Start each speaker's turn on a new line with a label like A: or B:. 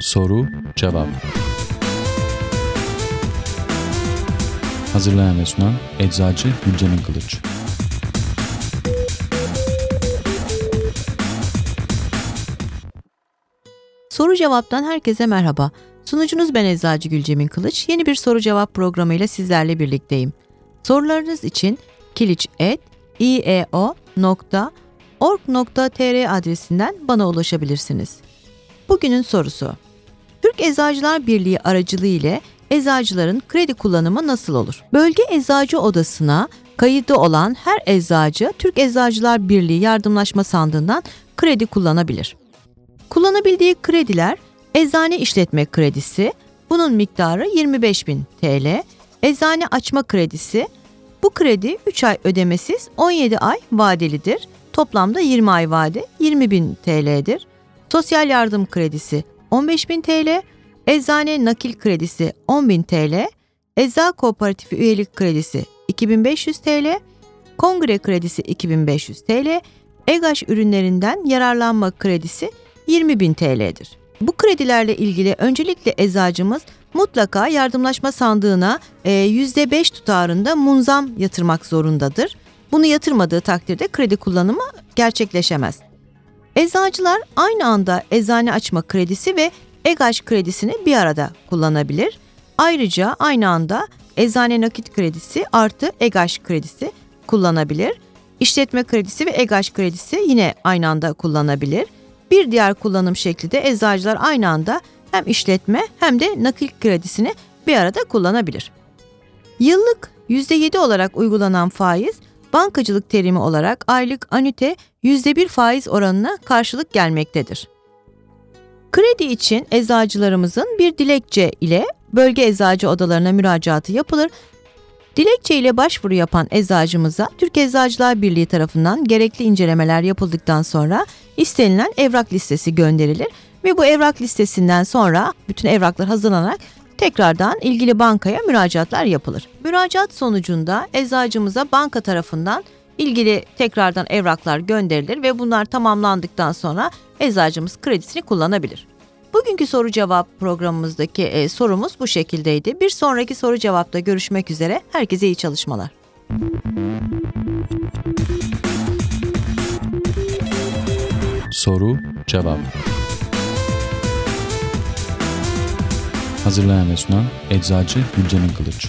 A: Soru Cevap Hazırlayan ve sunan Eczacı Gülcemin Kılıç
B: Soru Cevap'tan herkese merhaba. Sunucunuz ben Eczacı Gülcemin Kılıç. Yeni bir soru cevap programıyla sizlerle birlikteyim. Sorularınız için kiliç.ieo.org.tr adresinden bana ulaşabilirsiniz. Bugünün sorusu. Türk Eczacılar Birliği aracılığı ile eczacıların kredi kullanımı nasıl olur? Bölge Eczacı Odası'na kayıtlı olan her eczacı Türk Eczacılar Birliği yardımlaşma sandığından kredi kullanabilir. Kullanabildiği krediler eczane işletme kredisi, bunun miktarı 25.000 TL, eczane açma kredisi, bu kredi 3 ay ödemesiz 17 ay vadelidir. Toplamda 20 ay vade 20.000 TL'dir. Sosyal yardım kredisi 15.000 TL, eczane nakil kredisi 10.000 TL, ecza kooperatifi üyelik kredisi 2500 TL, kongre kredisi 2500 TL, EGAŞ ürünlerinden yararlanma kredisi 20.000 TL'dir. Bu kredilerle ilgili öncelikle eczacımız mutlaka yardımlaşma sandığına %5 e, tutarında munzam yatırmak zorundadır. Bunu yatırmadığı takdirde kredi kullanımı gerçekleşemez. Eczacılar aynı anda eczane açma kredisi ve EGAŞ kredisini bir arada kullanabilir. Ayrıca aynı anda eczane nakit kredisi artı EGAŞ kredisi kullanabilir. İşletme kredisi ve EGAŞ kredisi yine aynı anda kullanabilir. Bir diğer kullanım şekli de eczacılar aynı anda hem işletme hem de nakil kredisini bir arada kullanabilir. Yıllık %7 olarak uygulanan faiz, bankacılık terimi olarak aylık anüte %1 faiz oranına karşılık gelmektedir. Kredi için eczacılarımızın bir dilekçe ile bölge eczacı odalarına müracaatı yapılır. Dilekçe ile başvuru yapan eczacımıza Türk Eczacılar Birliği tarafından gerekli incelemeler yapıldıktan sonra istenilen evrak listesi gönderilir ve bu evrak listesinden sonra bütün evraklar hazırlanarak tekrardan ilgili bankaya müracaatlar yapılır. Müracaat sonucunda eczacımıza banka tarafından ilgili tekrardan evraklar gönderilir ve bunlar tamamlandıktan sonra eczacımız kredisini kullanabilir. Bugünkü soru cevap programımızdaki e, sorumuz bu şekildeydi. Bir sonraki soru cevapta görüşmek üzere. Herkese iyi çalışmalar.
A: Soru cevap Hazırlayan ve sunan Eczacı Gülcemin Kılıç